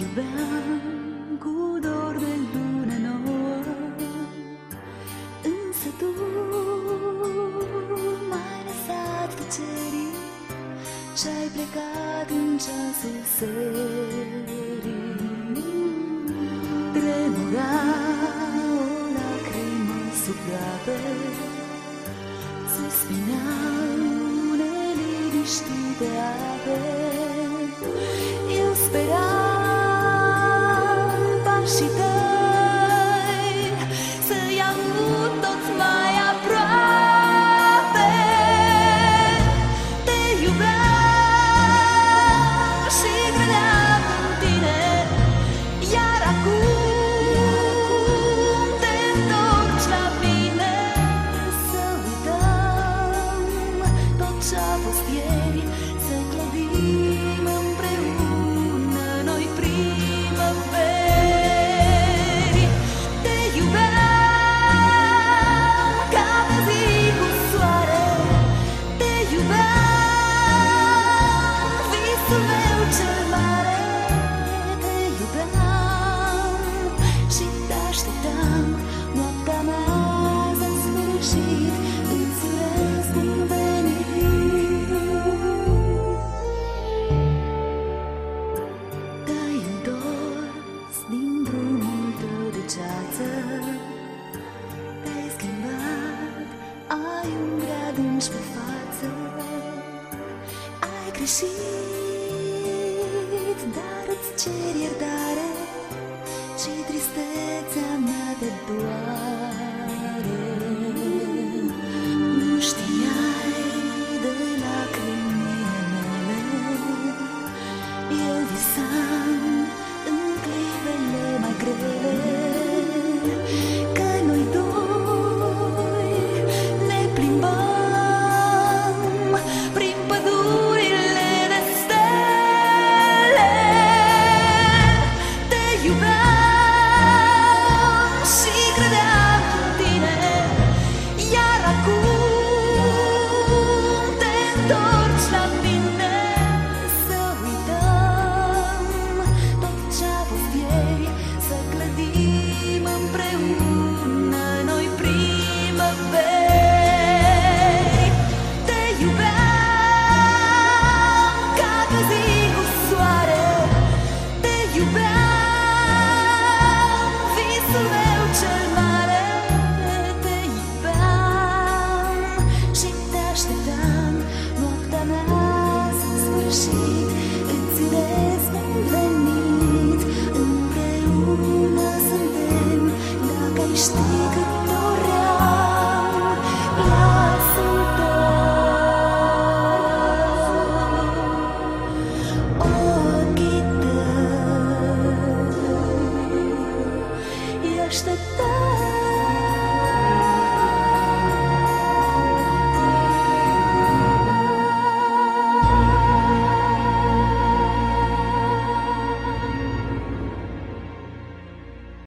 iubeam cu dor de lună nouă Însă tu m-ai lăsat pe cerii Și-ai plecat în ceasul serii. Tremura o lacrimă sub rape Suspinau neliniștite ape sfârșit Îți urez bun venit. Te-ai întors din drumul tău de ceață. Te-ai schimbat, ai un grad adânci pe față. Ai greșit, dar îți cer iertare Și tristețea mea te doare sfârșit Îți urez bun venit. Împreună suntem Dacă ai ști cât doream Glasul tău Ochii tăi I așteptam